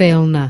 felna